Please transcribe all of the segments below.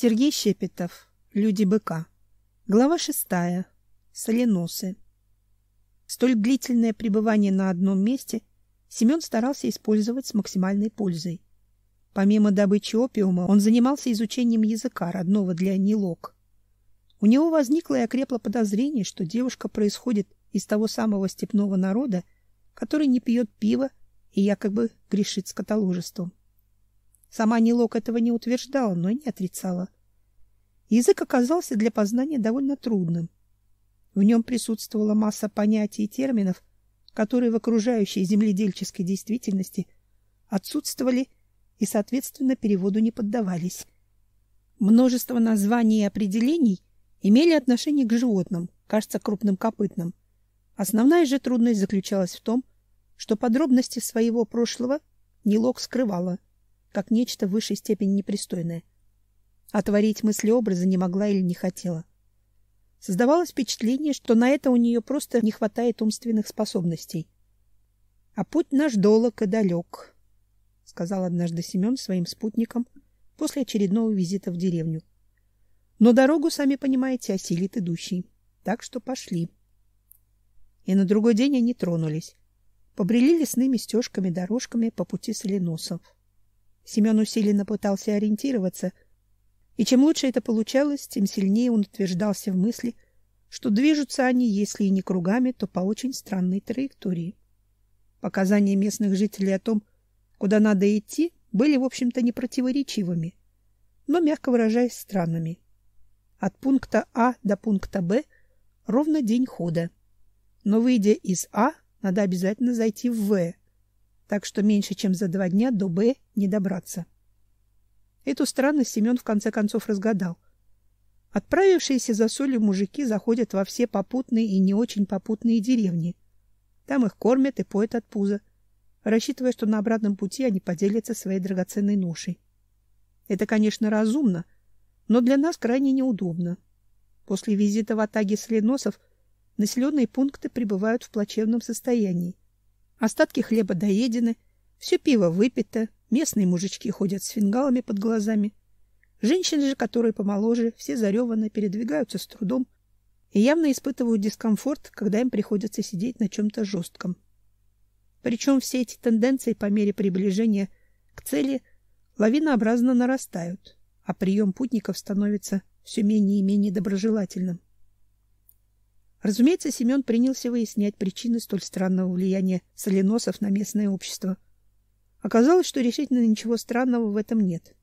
Сергей Щепетов. Люди быка. Глава шестая. Соленосы. Столь длительное пребывание на одном месте Семен старался использовать с максимальной пользой. Помимо добычи опиума, он занимался изучением языка родного для Нилок. У него возникло и окрепло подозрение, что девушка происходит из того самого степного народа, который не пьет пива и якобы грешит скотоложеством. Сама Нилок этого не утверждала, но и не отрицала. Язык оказался для познания довольно трудным. В нем присутствовала масса понятий и терминов, которые в окружающей земледельческой действительности отсутствовали и, соответственно, переводу не поддавались. Множество названий и определений имели отношение к животным, кажется, крупным копытным. Основная же трудность заключалась в том, что подробности своего прошлого Нилок скрывала, как нечто в высшей степени непристойное. Отворить мысли-образы не могла или не хотела. Создавалось впечатление, что на это у нее просто не хватает умственных способностей. А путь наш долог и далек, сказал однажды Семен своим спутникам после очередного визита в деревню. Но дорогу, сами понимаете, осилит идущий. Так что пошли. И на другой день они тронулись. Побрели лесными стежками, дорожками по пути соленосов. Семен усиленно пытался ориентироваться, и чем лучше это получалось, тем сильнее он утверждался в мысли, что движутся они, если и не кругами, то по очень странной траектории. Показания местных жителей о том, куда надо идти, были, в общем-то, непротиворечивыми, но, мягко выражаясь, странными. От пункта А до пункта Б ровно день хода. Но выйдя из А, надо обязательно зайти в В, так что меньше, чем за два дня до Б не добраться. Эту странность Семен в конце концов разгадал. Отправившиеся за солью мужики заходят во все попутные и не очень попутные деревни. Там их кормят и поят от пуза, рассчитывая, что на обратном пути они поделятся своей драгоценной ношей. Это, конечно, разумно, но для нас крайне неудобно. После визита в Атаге Соленосов населенные пункты пребывают в плачевном состоянии. Остатки хлеба доедены, все пиво выпито, местные мужички ходят с фингалами под глазами. Женщины же, которые помоложе, все зареванно передвигаются с трудом и явно испытывают дискомфорт, когда им приходится сидеть на чем-то жестком. Причем все эти тенденции по мере приближения к цели лавинообразно нарастают, а прием путников становится все менее и менее доброжелательным. Разумеется, Семен принялся выяснять причины столь странного влияния соленосов на местное общество. Оказалось, что решительно ничего странного в этом нет.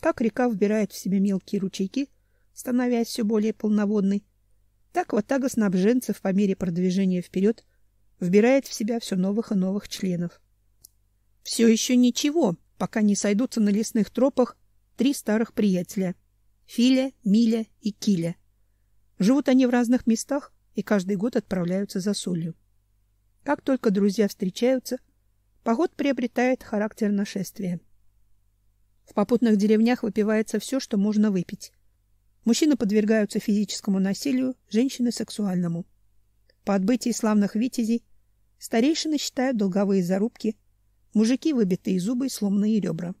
Как река вбирает в себя мелкие ручейки, становясь все более полноводной, так вот тага снабженцев по мере продвижения вперед вбирает в себя все новых и новых членов. Все еще ничего, пока не сойдутся на лесных тропах три старых приятеля — Филя, Миля и Киля — Живут они в разных местах и каждый год отправляются за солью. Как только друзья встречаются, поход приобретает характер нашествия. В попутных деревнях выпивается все, что можно выпить. Мужчины подвергаются физическому насилию, женщины — сексуальному. По отбытии славных витязей старейшины считают долговые зарубки, мужики — выбитые зубы и сломанные ребра.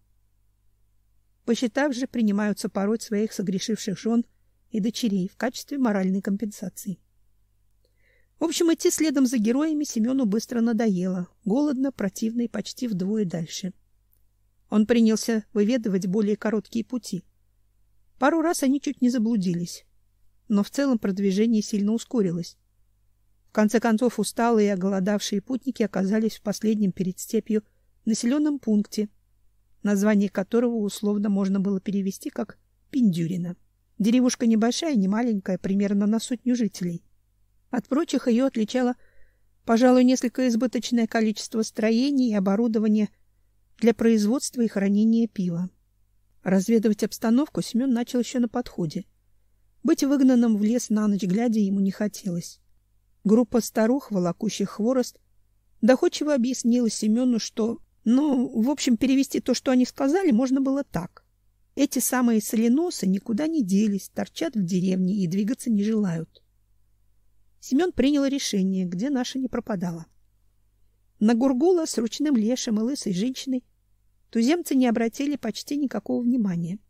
Посчитав же, принимаются пороть своих согрешивших жен — и дочерей в качестве моральной компенсации. В общем, идти следом за героями Семену быстро надоело, голодно, противно и почти вдвое дальше. Он принялся выведывать более короткие пути. Пару раз они чуть не заблудились, но в целом продвижение сильно ускорилось. В конце концов, усталые и оголодавшие путники оказались в последнем перед степью населенном пункте, название которого условно можно было перевести как Пиндюрино. Деревушка небольшая, не маленькая, примерно на сотню жителей. От прочих ее отличало, пожалуй, несколько избыточное количество строений и оборудования для производства и хранения пива. Разведывать обстановку Семен начал еще на подходе. Быть выгнанным в лес на ночь глядя ему не хотелось. Группа старух, волокущих хворост, доходчиво объяснила Семену, что, ну, в общем, перевести то, что они сказали, можно было так. Эти самые соленосы никуда не делись, торчат в деревне и двигаться не желают. Семен принял решение, где наша не пропадала. На Гургула с ручным лешим и лысой женщиной туземцы не обратили почти никакого внимания.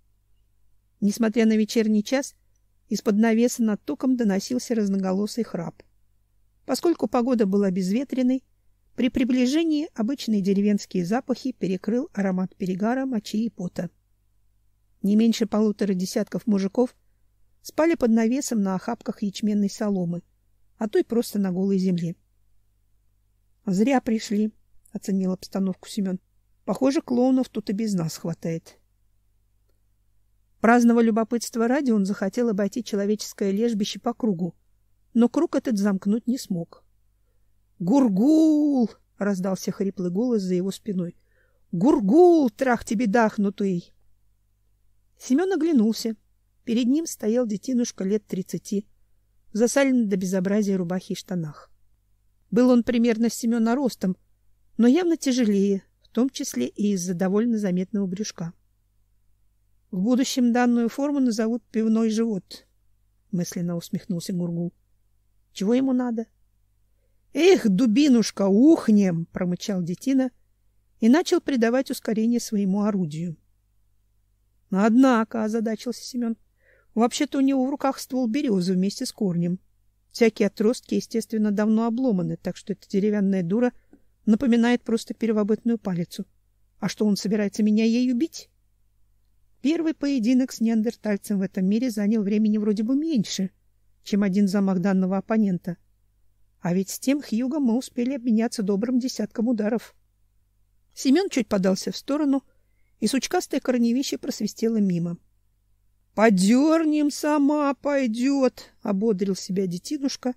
Несмотря на вечерний час, из-под навеса над током доносился разноголосый храп. Поскольку погода была безветренной, при приближении обычные деревенские запахи перекрыл аромат перегара, мочи и пота. Не меньше полутора десятков мужиков спали под навесом на охапках ячменной соломы, а то и просто на голой земле. Зря пришли, оценил обстановку Семен. Похоже, клоунов тут и без нас хватает. Праздного любопытства ради он захотел обойти человеческое лежбище по кругу, но круг этот замкнуть не смог. Гургул! раздался хриплый голос за его спиной. Гургул, трах тебе дахнутый! Семен оглянулся. Перед ним стоял детинушка лет тридцати, в до безобразия рубахе и штанах. Был он примерно с Семена ростом, но явно тяжелее, в том числе и из-за довольно заметного брюшка. В будущем данную форму назовут пивной живот, мысленно усмехнулся Гургул. Чего ему надо? Эх, дубинушка, ухнем, промычал детина и начал придавать ускорение своему орудию. Однако, озадачился Семен, вообще-то у него в руках ствол березы вместе с корнем. Всякие отростки, естественно, давно обломаны, так что эта деревянная дура напоминает просто первобытную палицу. А что он собирается меня ею бить? Первый поединок с неандертальцем в этом мире занял времени вроде бы меньше, чем один замах данного оппонента. А ведь с тем Хьюгом мы успели обменяться добрым десятком ударов. Семен чуть подался в сторону, и сучкастое корневище просвистело мимо. Подернем сама пойдет, ободрил себя детинушка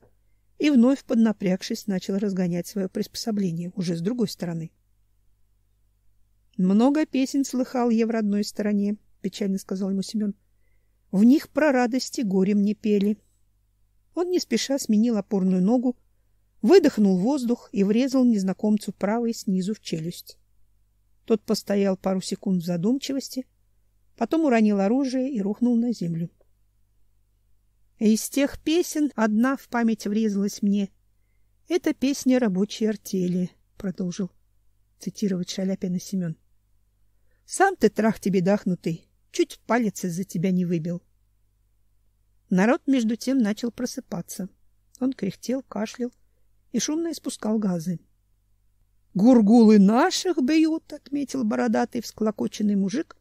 и вновь поднапрягшись начал разгонять свое приспособление уже с другой стороны. Много песен слыхал я в родной стороне, печально сказал ему Семен. В них про радость и горе мне пели. Он не спеша сменил опорную ногу, выдохнул воздух и врезал незнакомцу правой снизу в челюсть. Тот постоял пару секунд в задумчивости, потом уронил оружие и рухнул на землю. Из тех песен одна в память врезалась мне. Это песня рабочей артели, продолжил цитировать Шаляпина Семен. Сам ты трах тебе дахнутый, чуть палец из-за тебя не выбил. Народ между тем начал просыпаться. Он кряхтел, кашлял и шумно испускал газы. Гургулы наших бьют, отметил бородатый всклокоченный мужик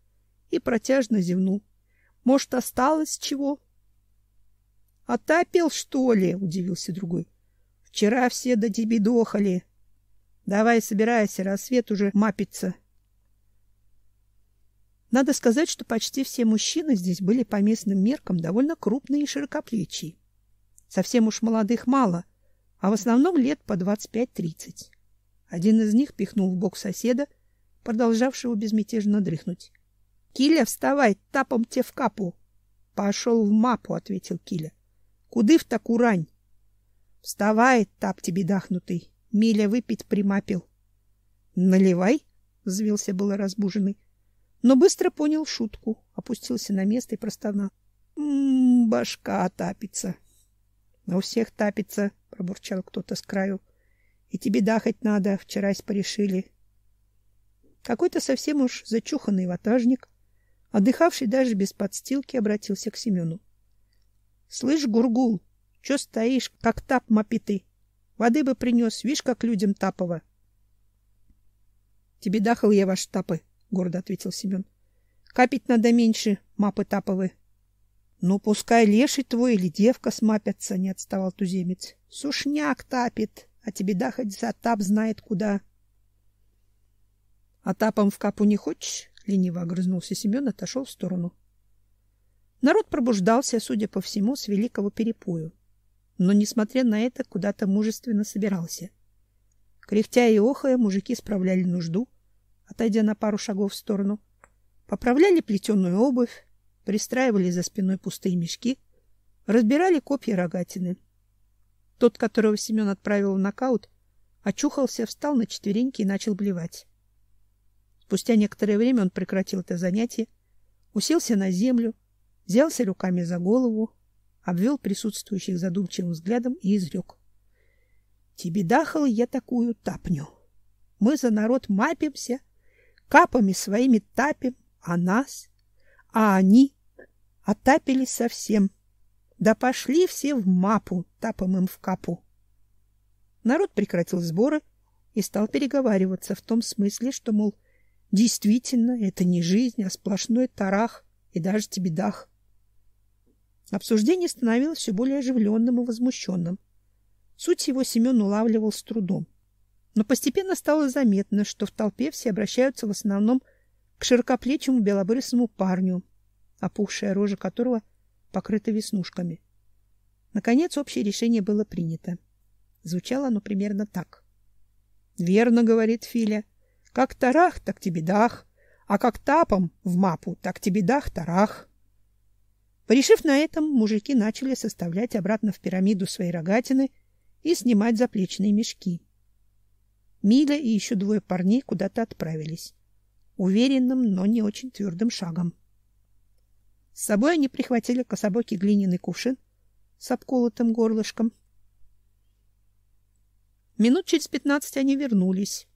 и протяжно зевнул. Может, осталось чего? Отапил, что ли? удивился другой. Вчера все до тебе дохали. Давай, собирайся, рассвет уже мапится. Надо сказать, что почти все мужчины здесь были по местным меркам довольно крупные и широкоплечие. Совсем уж молодых мало, а в основном лет по двадцать пять-тридцать. Один из них пихнул в бок соседа, продолжавшего безмятежно дрыхнуть. Киля, вставай, тапом те в капу. Пошел в мапу, ответил Киля. Куды в таку рань? Вставай, тап тебе дахнутый. Миля выпить примапил. Наливай, взвился было разбуженный, но быстро понял шутку, опустился на место и простонал: "М, башка тапится". "На всех тапится", пробурчал кто-то с краю. И тебе дахать надо, вчерась порешили. Какой-то совсем уж зачуханный ватажник, отдыхавший даже без подстилки, обратился к Семену. — Слышь, Гургул, что стоишь, как тап мопитый? Воды бы принес, видишь, как людям тапово. — Тебе дахал я ваши тапы, — гордо ответил Семен. — Капить надо меньше, мапы таповы. — Ну, пускай леший твой или девка смапятся, — не отставал туземец. — Сушняк тапит а тебе да хоть за тап знает куда. — А тапом в капу не хочешь? — лениво огрызнулся Семен, отошел в сторону. Народ пробуждался, судя по всему, с великого перепою, но, несмотря на это, куда-то мужественно собирался. Кряхтя и охая, мужики справляли нужду, отойдя на пару шагов в сторону, поправляли плетеную обувь, пристраивали за спиной пустые мешки, разбирали копья рогатины — тот, которого Семен отправил в нокаут, очухался, встал на четвереньки и начал блевать. Спустя некоторое время он прекратил это занятие, уселся на землю, взялся руками за голову, обвел присутствующих задумчивым взглядом и изрек. — Тебе дахал я такую тапню. Мы за народ мапимся, капами своими тапим, а нас, а они... Отапились совсем. Да пошли все в мапу, тапом им в капу. Народ прекратил сборы и стал переговариваться в том смысле, что, мол, действительно, это не жизнь, а сплошной тарах и даже тебедах. Обсуждение становилось все более оживленным и возмущенным. Суть его Семен улавливал с трудом. Но постепенно стало заметно, что в толпе все обращаются в основном к широкоплечему белобрысому парню, опухшая рожа которого покрыта веснушками. Наконец общее решение было принято. Звучало оно примерно так. Верно говорит Филя. Как тарах, так тебе дах, а как тапом в мапу, так тебе дах тарах. Порешив на этом, мужики начали составлять обратно в пирамиду свои рогатины и снимать заплечные мешки. Миля и еще двое парней куда-то отправились. Уверенным, но не очень твердым шагом. С собой они прихватили кособокий глиняный кувшин с обколотым горлышком. Минут через пятнадцать они вернулись.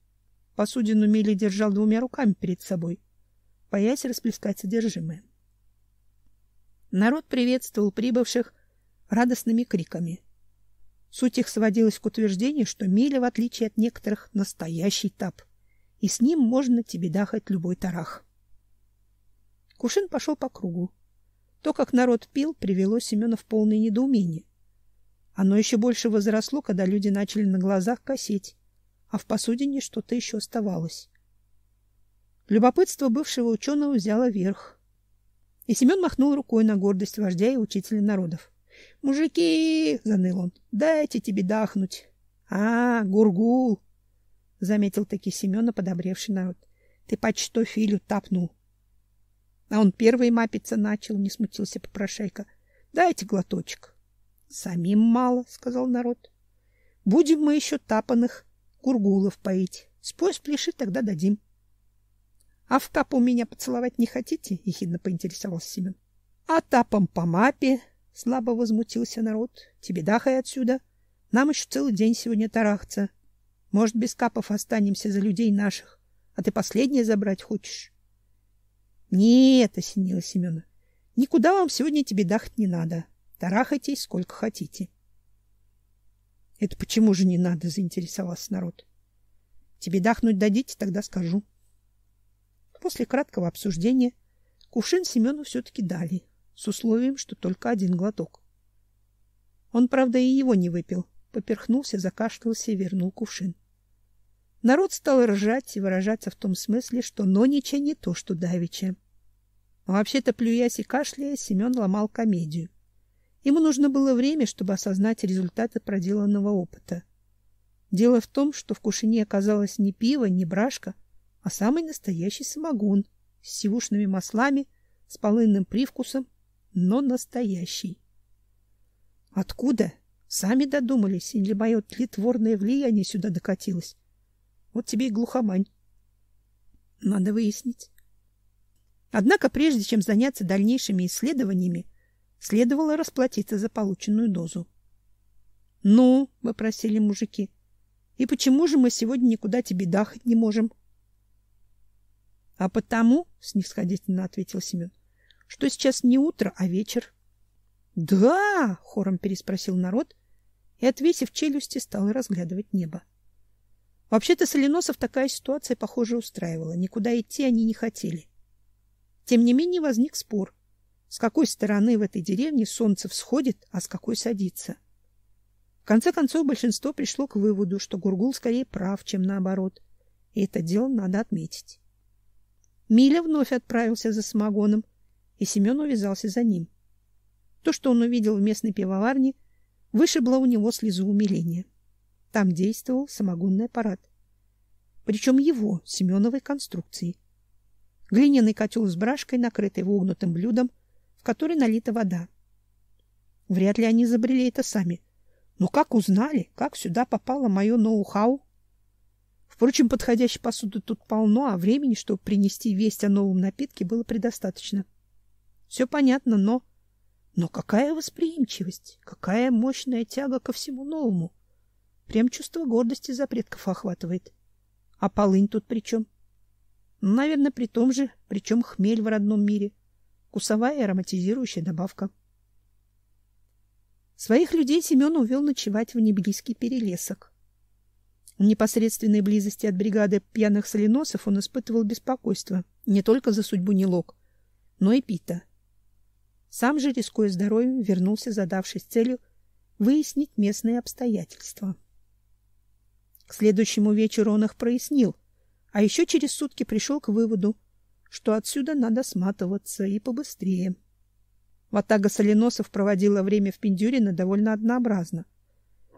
Посудину Мили держал двумя руками перед собой, боясь расплескать содержимое. Народ приветствовал прибывших радостными криками. Суть их сводилась к утверждению, что Миля, в отличие от некоторых, настоящий тап, и с ним можно тебе дахать любой тарах. Кушин пошел по кругу. То, как народ пил, привело Семена в полное недоумение. Оно еще больше возросло, когда люди начали на глазах косить, а в посудине что-то еще оставалось. Любопытство бывшего ученого взяло верх. И Семен махнул рукой на гордость вождя и учителя народов. Мужики, заныл он. Дайте тебе дохнуть. А, гургул, заметил таки Семёна подобревший народ. Ты почто Филю тапнул. А он первый мапиться начал, не смутился попрошайка. Дайте глоточек. Самим мало, сказал народ. Будем мы еще тапаных гургулов поить. Спой, спляши, тогда дадим. А в тапу меня поцеловать не хотите? ехидно поинтересовался Семен. А тапом по мапе Слабо возмутился народ. Тебе дахай отсюда. Нам еще целый день сегодня тарахаться. Может, без капов останемся за людей наших. А ты последнее забрать хочешь? Нет, осенила Семена. Никуда вам сегодня тебе дахать не надо. Тарахайтесь сколько хотите. Это почему же не надо, заинтересовался народ. Тебе дахнуть дадите, тогда скажу. После краткого обсуждения кувшин Семену все-таки дали с условием, что только один глоток. Он, правда, и его не выпил, поперхнулся, закашлялся и вернул кувшин. Народ стал ржать и выражаться в том смысле, что Нонича не то, что Давича. Вообще-то, плюясь и кашляя, Семен ломал комедию. Ему нужно было время, чтобы осознать результаты проделанного опыта. Дело в том, что в кувшине оказалось не пиво, не брашка, а самый настоящий самогон с сивушными маслами, с полынным привкусом но настоящий. Откуда? Сами додумались, или мое тлетворное влияние сюда докатилось? Вот тебе и глухомань. Надо выяснить. Однако, прежде чем заняться дальнейшими исследованиями, следовало расплатиться за полученную дозу. — Ну, — вопросили мужики, — и почему же мы сегодня никуда тебе дахать не можем? — А потому, — снисходительно ответил Семен, — что сейчас не утро, а вечер. Да, хором переспросил народ и отвесив челюсти, стал разглядывать небо. Вообще-то Соленосов такая ситуация, похоже, устраивала. Никуда идти они не хотели. Тем не менее возник спор, с какой стороны в этой деревне солнце всходит, а с какой садится. В конце концов большинство пришло к выводу, что Гургул скорее прав, чем наоборот, и это дело надо отметить. Миля вновь отправился за самогоном, и Семен увязался за ним. То, что он увидел в местной пивоварне, вышибло у него слезу умиления. Там действовал самогонный аппарат. Причем его, Семеновой конструкции. Глиняный котел с брашкой, накрытый вогнутым блюдом, в который налита вода. Вряд ли они изобрели это сами. Но как узнали, как сюда попало мое ноу-хау? Впрочем, подходящей посуды тут полно, а времени, чтобы принести весть о новом напитке, было предостаточно. Все понятно, но... Но какая восприимчивость, какая мощная тяга ко всему новому. Прям чувство гордости за предков охватывает. А полынь тут при чем? Наверное, при том же, причем хмель в родном мире. вкусовая и ароматизирующая добавка. Своих людей Семен увел ночевать в неблизкий перелесок. В непосредственной близости от бригады пьяных соленосов он испытывал беспокойство не только за судьбу Нелок, но и Пита. Сам же, рискуя здоровьем, вернулся, задавшись целью выяснить местные обстоятельства. К следующему вечеру он их прояснил, а еще через сутки пришел к выводу, что отсюда надо сматываться и побыстрее. Ватага соленосов проводила время в Пиндюрино довольно однообразно.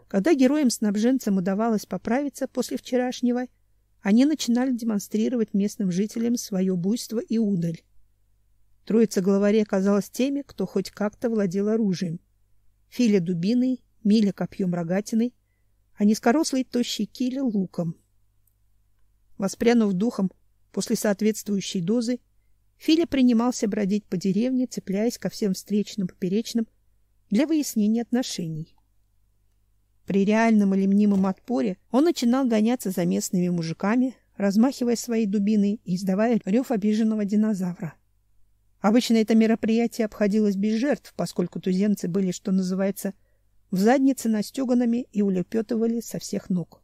Когда героям-снабженцам удавалось поправиться после вчерашнего, они начинали демонстрировать местным жителям свое буйство и удаль. Троица главарей оказалась теми, кто хоть как-то владел оружием. Филя дубиной, Миля копьем рогатиной, а низкорослый тощий Киля луком. Воспрянув духом после соответствующей дозы, Филя принимался бродить по деревне, цепляясь ко всем встречным поперечным для выяснения отношений. При реальном или мнимом отпоре он начинал гоняться за местными мужиками, размахивая своей дубиной и издавая рев обиженного динозавра. Обычно это мероприятие обходилось без жертв, поскольку туземцы были, что называется, в заднице настеганными и улепетывали со всех ног.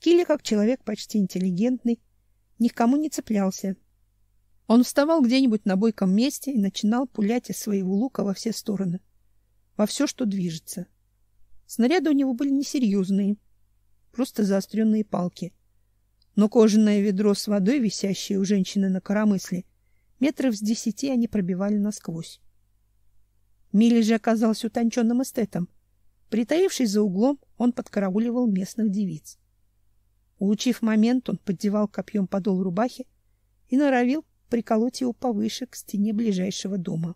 Килли, как человек почти интеллигентный, ни к кому не цеплялся. Он вставал где-нибудь на бойком месте и начинал пулять из своего лука во все стороны, во все, что движется. Снаряды у него были несерьезные, просто заостренные палки. Но кожаное ведро с водой, висящее у женщины на коромысле, метров с десяти они пробивали насквозь. Милли же оказался утонченным эстетом. Притаившись за углом, он подкарауливал местных девиц. Улучив момент, он поддевал копьем подол рубахи и норовил приколоть его повыше к стене ближайшего дома.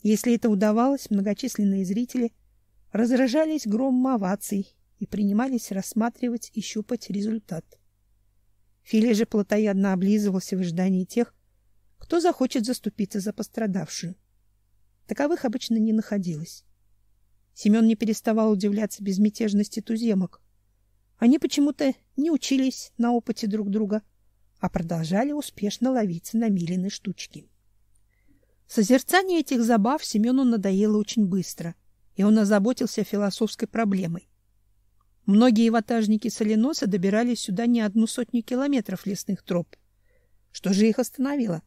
Если это удавалось, многочисленные зрители разражались громом оваций и принимались рассматривать и щупать результат. Филя же плотоядно облизывался в ожидании тех, кто захочет заступиться за пострадавшую. Таковых обычно не находилось. Семен не переставал удивляться безмятежности туземок. Они почему-то не учились на опыте друг друга, а продолжали успешно ловиться на Милины штучки. Созерцание этих забав Семену надоело очень быстро и он озаботился философской проблемой. Многие ватажники соленоса добирались сюда не одну сотню километров лесных троп. Что же их остановило?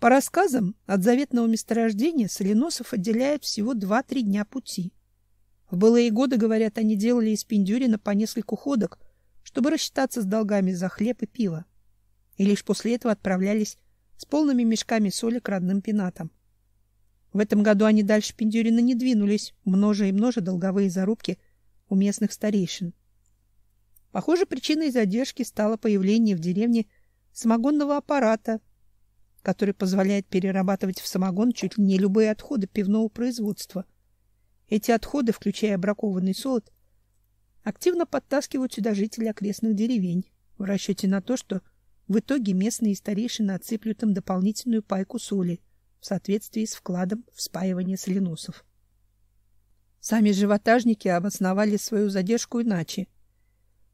По рассказам, от заветного месторождения соленосов отделяет всего 2-3 дня пути. В былые годы, говорят, они делали из Пиндюрина по нескольку ходок, чтобы рассчитаться с долгами за хлеб и пиво. И лишь после этого отправлялись с полными мешками соли к родным пенатам. В этом году они дальше Пиндюрина не двинулись, множе и множе долговые зарубки у местных старейшин. Похоже, причиной задержки стало появление в деревне самогонного аппарата, который позволяет перерабатывать в самогон чуть ли не любые отходы пивного производства. Эти отходы, включая бракованный солод, активно подтаскивают сюда жители окрестных деревень в расчете на то, что в итоге местные старейшины отсыплют им дополнительную пайку соли – в соответствии с вкладом в спаивание соленосов. Сами животажники обосновали свою задержку иначе.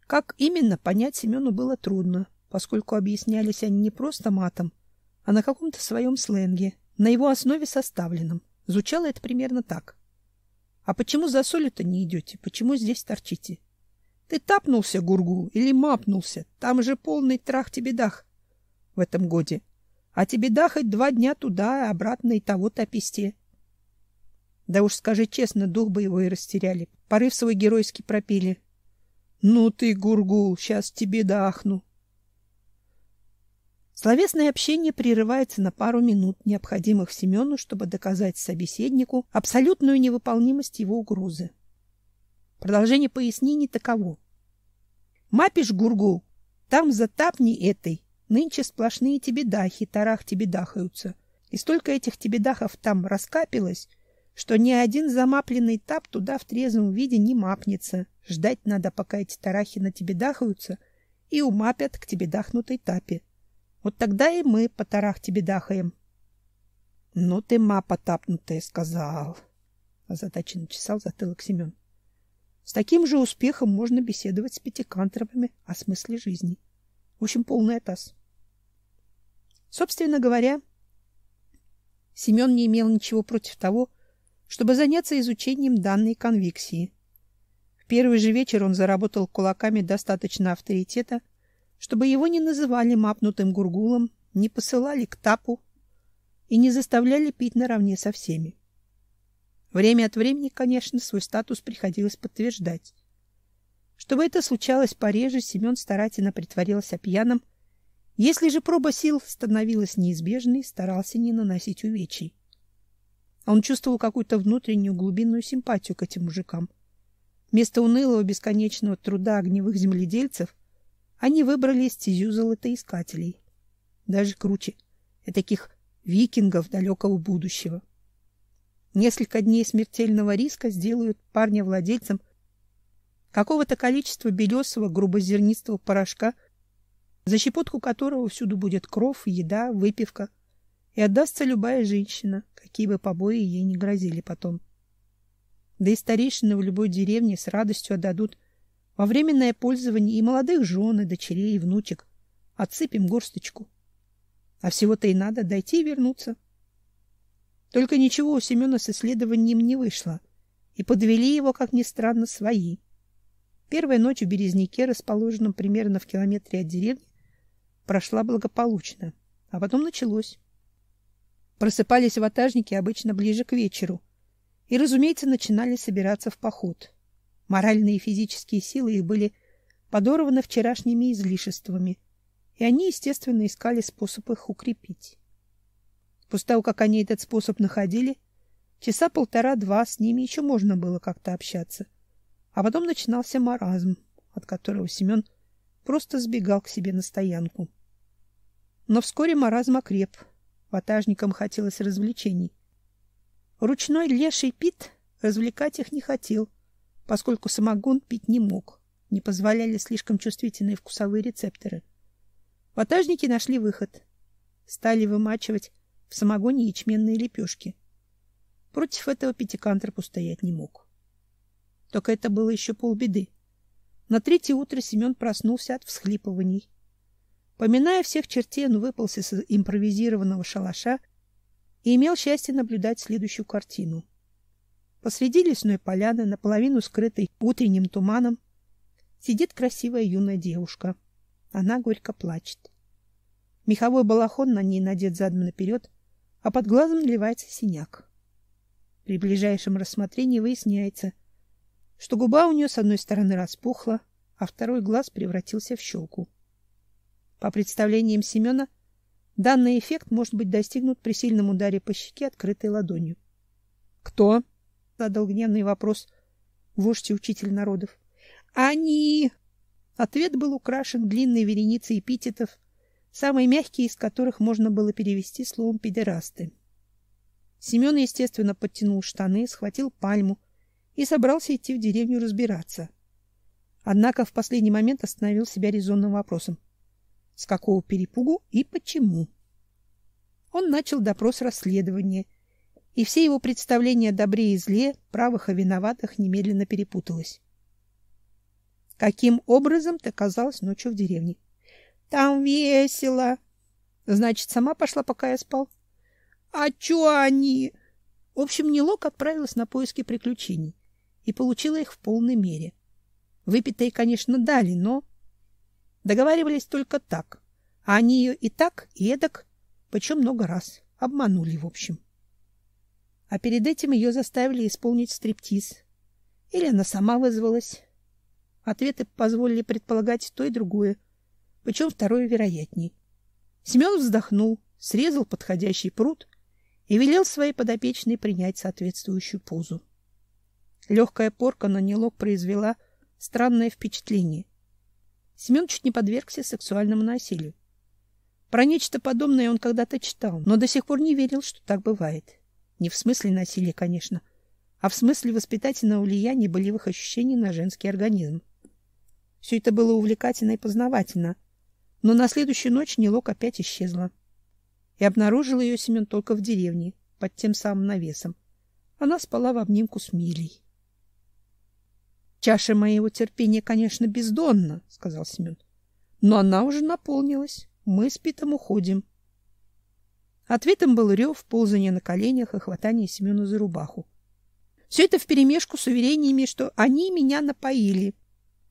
Как именно, понять Семену было трудно, поскольку объяснялись они не просто матом, а на каком-то своем сленге, на его основе составленном. Звучало это примерно так. «А почему за солью-то не идете? Почему здесь торчите?» «Ты тапнулся, Гургул, или мапнулся? Там же полный трах тебе дах в этом годе. А тебе дахать два дня туда, и обратно и того-то. Да уж скажи честно, дух боевой растеряли. Порыв свой геройский пропили. Ну ты, Гургул, сейчас тебе дахну. Словесное общение прерывается на пару минут, необходимых Семену, чтобы доказать собеседнику абсолютную невыполнимость его угрозы. Продолжение пояснений таково. Мапишь, Гургул, там за тапни этой Нынче сплошные тебедахи, тарах тебедахаются. И столько этих тебедахов там раскапилось, что ни один замапленный тап туда в трезвом виде не мапнется. Ждать надо, пока эти тарахи на тебедахаются и умапят к тебедахнутой тапе. Вот тогда и мы по тарах тебедахаем. — Ну ты мапа тапнутая, — сказал. Озадаченно чесал затылок Семен. С таким же успехом можно беседовать с пятикантровыми о смысле жизни. В общем, полный атас. Собственно говоря, Семен не имел ничего против того, чтобы заняться изучением данной конвекции. В первый же вечер он заработал кулаками достаточно авторитета, чтобы его не называли мапнутым гургулом, не посылали к тапу и не заставляли пить наравне со всеми. Время от времени, конечно, свой статус приходилось подтверждать. Чтобы это случалось пореже, Семен старательно притворился пьяным. Если же проба сил становилась неизбежной, старался не наносить увечий. Он чувствовал какую-то внутреннюю глубинную симпатию к этим мужикам. Вместо унылого бесконечного труда огневых земледельцев они выбрали стезю золотоискателей. Даже круче — таких викингов далекого будущего. Несколько дней смертельного риска сделают парня владельцем какого-то количества белесого грубозернистого порошка, за щепотку которого всюду будет кровь, еда, выпивка, и отдастся любая женщина, какие бы побои ей не грозили потом. Да и старейшины в любой деревне с радостью отдадут во временное пользование и молодых жен, и дочерей, и внучек. Отсыпем горсточку. А всего-то и надо дойти и вернуться. Только ничего у Семена с исследованием не вышло, и подвели его, как ни странно, свои. Первая ночь в Березняке, расположенном примерно в километре от деревни, прошла благополучно, а потом началось. Просыпались ватажники обычно ближе к вечеру, и, разумеется, начинали собираться в поход. Моральные и физические силы их были подорваны вчерашними излишествами, и они, естественно, искали способ их укрепить. После того, как они этот способ находили, часа полтора-два с ними еще можно было как-то общаться. А потом начинался маразм, от которого Семен просто сбегал к себе на стоянку. Но вскоре маразм окреп. Ватажникам хотелось развлечений. Ручной леший Пит развлекать их не хотел, поскольку самогон пить не мог. Не позволяли слишком чувствительные вкусовые рецепторы. Ватажники нашли выход. Стали вымачивать в самогоне ячменные лепешки. Против этого пятикантроп устоять не мог. Только это было еще полбеды. На третье утро Семен проснулся от всхлипываний. Поминая всех чертей, он выполз из импровизированного шалаша и имел счастье наблюдать следующую картину. Посреди лесной поляны, наполовину скрытой утренним туманом, сидит красивая юная девушка. Она горько плачет. Меховой балахон на ней надет задом наперед, а под глазом наливается синяк. При ближайшем рассмотрении выясняется, что губа у нее с одной стороны распухла, а второй глаз превратился в щелку. По представлениям Семена, данный эффект может быть достигнут при сильном ударе по щеке открытой ладонью. Кто? Задал гневный вопрос вождь учитель народов. Они. Ответ был украшен длинной вереницей эпитетов, самые мягкие из которых можно было перевести словом педерасты. Семен, естественно, подтянул штаны, схватил пальму и собрался идти в деревню разбираться. Однако в последний момент остановил себя резонным вопросом: с какого перепугу и почему? Он начал допрос расследования, и все его представления о добре и зле, правых и виноватых немедленно перепуталось. Каким образом ты оказалась ночью в деревне? Там весело. Значит, сама пошла, пока я спал. А чё они? В общем, Нилок отправилась на поиски приключений и получила их в полной мере. Выпитые, конечно, дали, но договаривались только так. А они ее и так, и эдак, причем много раз, обманули, в общем. А перед этим ее заставили исполнить стриптиз. Или она сама вызвалась. Ответы позволили предполагать то и другое — причем второе вероятней. Семен вздохнул, срезал подходящий пруд и велел своей подопечной принять соответствующую позу. Легкая порка на нелог произвела странное впечатление. Семен чуть не подвергся сексуальному насилию. Про нечто подобное он когда-то читал, но до сих пор не верил, что так бывает. Не в смысле насилия, конечно, а в смысле воспитательного влияния болевых ощущений на женский организм. Все это было увлекательно и познавательно — но на следующую ночь Нелок опять исчезла. И обнаружил ее Семен только в деревне, под тем самым навесом. Она спала в обнимку с Милей. Чаша моего терпения, конечно, бездонна, сказал Семен. Но она уже наполнилась. Мы с Питом уходим. Ответом был рев, ползание на коленях и хватание Семена за рубаху. Все это вперемешку с уверениями, что они меня напоили.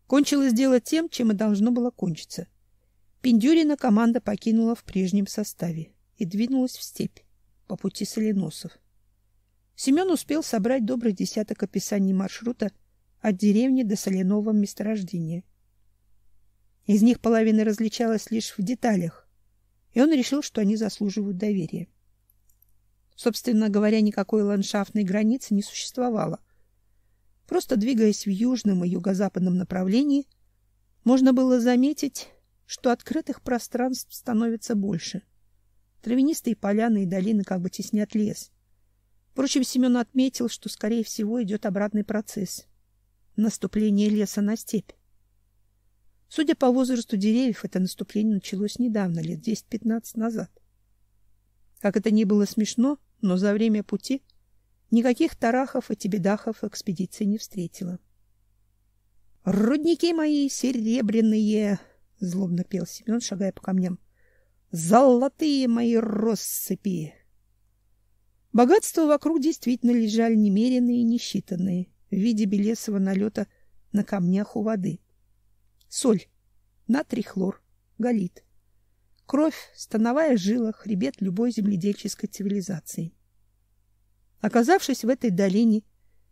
Кончилось дело тем, чем и должно было кончиться. Пиндюрина команда покинула в прежнем составе и двинулась в степь по пути соленосов. Семен успел собрать добрый десяток описаний маршрута от деревни до соляного месторождения. Из них половина различалась лишь в деталях, он решил, что они заслуживают доверия. Собственно говоря, никакой ландшафтной границы не существовало. Просто двигаясь в южном и юго-западном направлении, можно было заметить, что открытых пространств становится больше. Травянистые поляны и долины как бы теснят лес. Впрочем, Семен отметил, что, скорее всего, идет обратный процесс — наступление леса на степь. Судя по возрасту деревьев, это наступление началось недавно, лет 10-15 назад. Как это ни было смешно, но за время пути никаких тарахов и тебедахов экспедиция не встретила. «Рудники мои серебряные!» — злобно пел Семен, шагая по камням. «Золотые мои россыпи!» Богатства вокруг действительно лежали немеренные и несчитанные в виде белесого налета на камнях у воды соль, натрий хлор, галит. Кровь становая жила, хребет любой земледельческой цивилизации. Оказавшись в этой долине,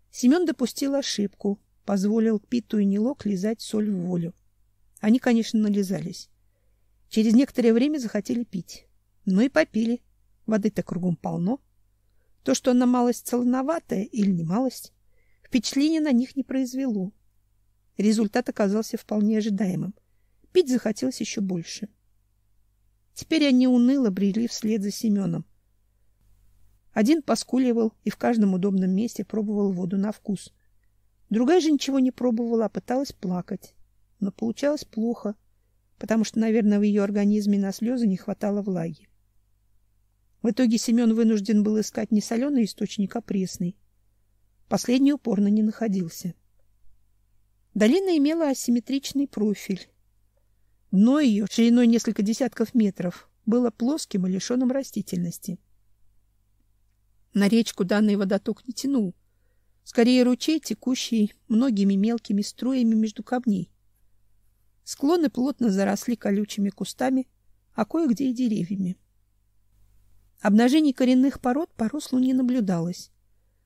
Семен допустил ошибку, позволил Питу и Нилок лизать соль в волю. Они, конечно, нализались. Через некоторое время захотели пить. Ну и попили. Воды-то кругом полно. То, что она малость солоноватая или не малость, впечатления на них не произвело. Результат оказался вполне ожидаемым. Пить захотелось еще больше. Теперь они уныло брели вслед за Семеном. Один поскуливал и в каждом удобном месте пробовал воду на вкус. Другая же ничего не пробовала, а пыталась плакать. Но получалось плохо, потому что, наверное, в ее организме на слезы не хватало влаги. В итоге Семен вынужден был искать не соленый источник, а пресный. Последний упорно не находился. — Долина имела асимметричный профиль. Дно ее, шириной несколько десятков метров, было плоским и лишенным растительности. На речку данный водоток не тянул. Скорее ручей, текущий многими мелкими струями между камней. Склоны плотно заросли колючими кустами, а кое-где и деревьями. Обнажений коренных пород по руслу не наблюдалось,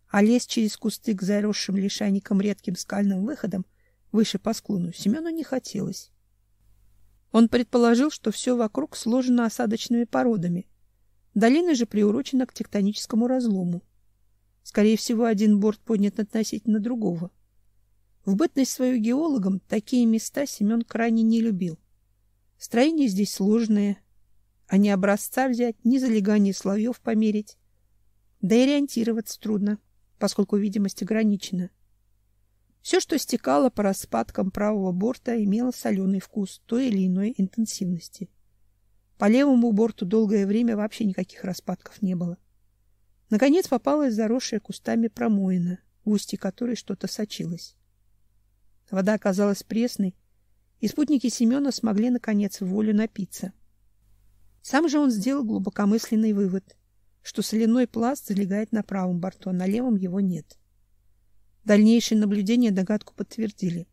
а лезть через кусты к заросшим лишайникам редким скальным выходам выше по склону Семену не хотелось. Он предположил, что все вокруг сложено осадочными породами. Долина же приурочена к тектоническому разлому. Скорее всего, один борт поднят относительно другого. В бытность свою геологом такие места Семен крайне не любил. Строение здесь сложное, а не образца взять, ни залегание слоев померить. Да и ориентироваться трудно, поскольку видимость ограничена. Все, что стекало по распадкам правого борта, имело соленый вкус той или иной интенсивности. По левому борту долгое время вообще никаких распадков не было. Наконец попалась заросшая кустами промоина, в устье которой что-то сочилось. Вода оказалась пресной, и спутники Семена смогли наконец в волю напиться. Сам же он сделал глубокомысленный вывод, что соляной пласт залегает на правом борту, а на левом его нет. Дальнейшие наблюдения догадку подтвердили.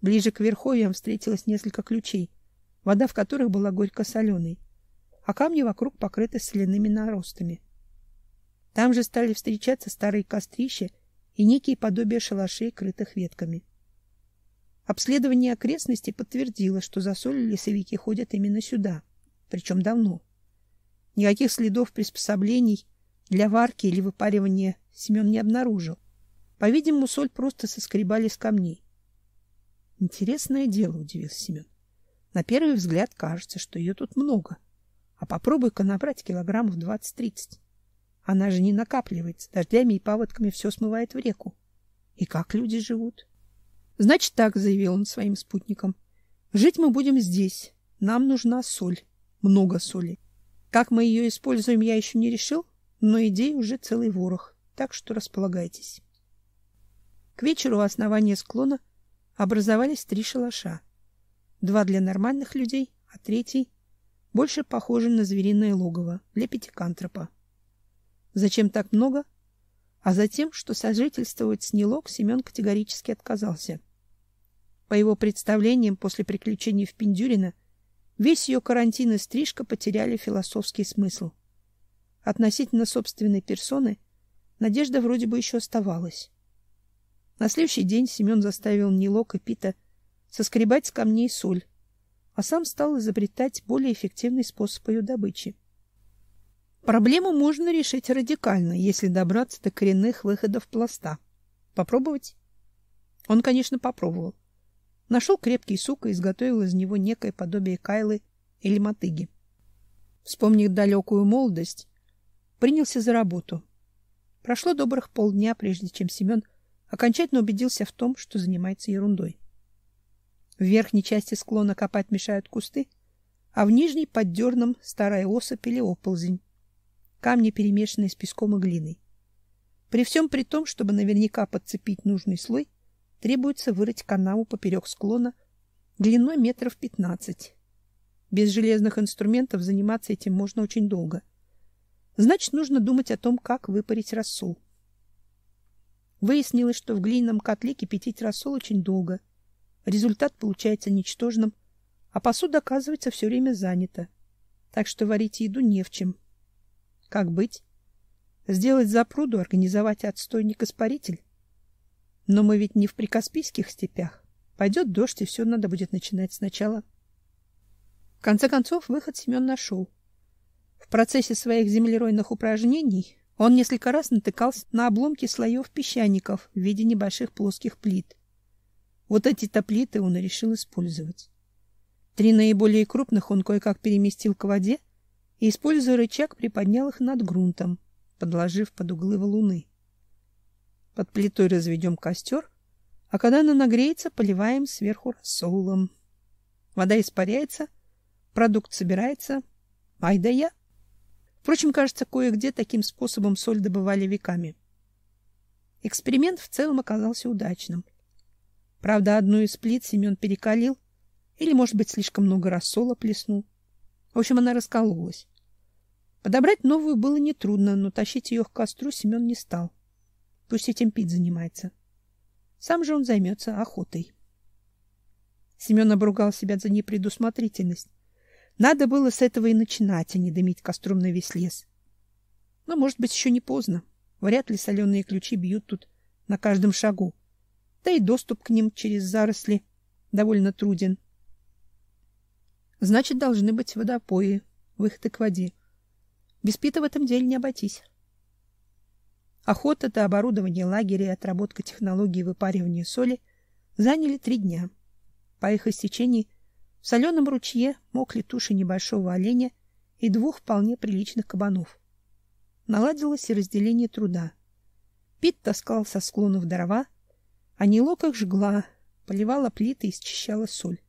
Ближе к верховьям встретилось несколько ключей, вода в которых была горько-соленой, а камни вокруг покрыты соляными наростами. Там же стали встречаться старые кострища и некие подобия шалашей, крытых ветками. Обследование окрестностей подтвердило, что за солью лесовики ходят именно сюда, причем давно. Никаких следов приспособлений для варки или выпаривания Семен не обнаружил. По-видимому, соль просто соскребали с камней. Интересное дело, удивился Семен. На первый взгляд кажется, что ее тут много. А попробуй-ка набрать килограммов двадцать-тридцать. Она же не накапливается, дождями и паводками все смывает в реку. И как люди живут? Значит так, заявил он своим спутникам. Жить мы будем здесь. Нам нужна соль, много соли. Как мы ее используем, я еще не решил, но идей уже целый ворох. Так что располагайтесь. К вечеру у основания склона образовались три шалаша. Два для нормальных людей, а третий больше похоже на звериное логово для пятикантропа. Зачем так много? А затем, что сожительствовать с Нилок Семен категорически отказался. По его представлениям, после приключений в Пиндюрино, весь ее карантин и стрижка потеряли философский смысл. Относительно собственной персоны надежда вроде бы еще оставалась. На следующий день Семен заставил Нилок и Пита соскребать с камней соль, а сам стал изобретать более эффективный способ ее добычи. Проблему можно решить радикально, если добраться до коренных выходов пласта. Попробовать? Он, конечно, попробовал. Нашел крепкий сук и изготовил из него некое подобие кайлы или мотыги. Вспомнив далекую молодость, принялся за работу. Прошло добрых полдня, прежде чем Семен окончательно убедился в том, что занимается ерундой. В верхней части склона копать мешают кусты, а в нижней под дерном старая осыпь или оползень. Камни, перемешанные с песком и глиной. При всем при том, чтобы наверняка подцепить нужный слой, требуется вырыть канаву поперек склона длиной метров пятнадцать. Без железных инструментов заниматься этим можно очень долго. Значит, нужно думать о том, как выпарить рассол. Выяснилось, что в глиняном котле кипятить рассол очень долго. Результат получается ничтожным, а посуда, оказывается, все время занята. Так что варить еду не в чем. Как быть? Сделать запруду, организовать отстойник-испаритель? Но мы ведь не в прикаспийских степях. Пойдет дождь, и все надо будет начинать сначала. В конце концов, выход Семен нашел. В процессе своих землеройных упражнений он несколько раз натыкался на обломки слоев песчаников в виде небольших плоских плит. Вот эти-то плиты он и решил использовать. Три наиболее крупных он кое-как переместил к воде и, используя рычаг, приподнял их над грунтом, подложив под углы валуны. Под плитой разведем костер, а когда она нагреется, поливаем сверху рассолом. Вода испаряется, продукт собирается. Ай да я! Впрочем, кажется, кое-где таким способом соль добывали веками. Эксперимент в целом оказался удачным. Правда, одну из плит Семен перекалил, или, может быть, слишком много рассола плеснул. В общем, она раскололась. Подобрать новую было нетрудно, но тащить ее к костру Семен не стал. Пусть этим Пит занимается. Сам же он займется охотой. Семен обругал себя за непредусмотрительность. Надо было с этого и начинать, а не дымить костром на весь лес. Но, может быть, еще не поздно. Вряд ли соленые ключи бьют тут на каждом шагу. Да и доступ к ним через заросли довольно труден. Значит, должны быть водопои, выходы к воде. Без пита в этом деле не обойтись. Охота до оборудования лагеря и отработка технологии выпаривания соли заняли три дня. По их истечении в соленом ручье мокли туши небольшого оленя и двух вполне приличных кабанов. Наладилось и разделение труда. Пит таскал со склонов дрова, а Нелок их жгла, поливала плиты и счищала соль.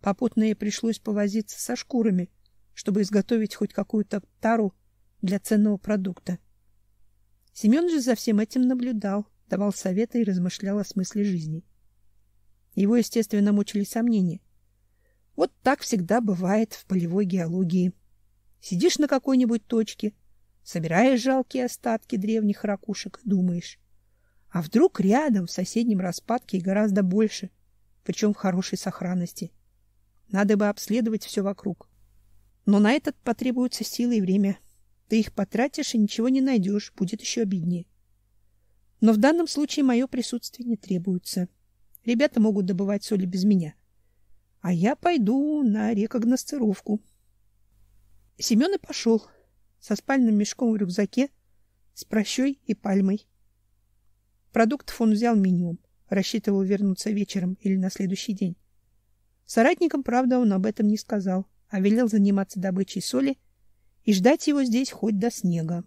Попутно ей пришлось повозиться со шкурами, чтобы изготовить хоть какую-то тару для ценного продукта. Семен же за всем этим наблюдал, давал советы и размышлял о смысле жизни. Его, естественно, мучили сомнения. Вот так всегда бывает в полевой геологии. Сидишь на какой-нибудь точке, собираешь жалкие остатки древних ракушек и думаешь, а вдруг рядом в соседнем распадке гораздо больше, причем в хорошей сохранности. Надо бы обследовать все вокруг. Но на это потребуются силы и время. Ты их потратишь и ничего не найдешь, будет еще обиднее. Но в данном случае мое присутствие не требуется. Ребята могут добывать соли без меня. А я пойду на рекогносцировку. Семен и пошел со спальным мешком в рюкзаке, с прощой и пальмой. Продуктов он взял минимум, рассчитывал вернуться вечером или на следующий день. Соратникам, правда, он об этом не сказал, а велел заниматься добычей соли и ждать его здесь хоть до снега.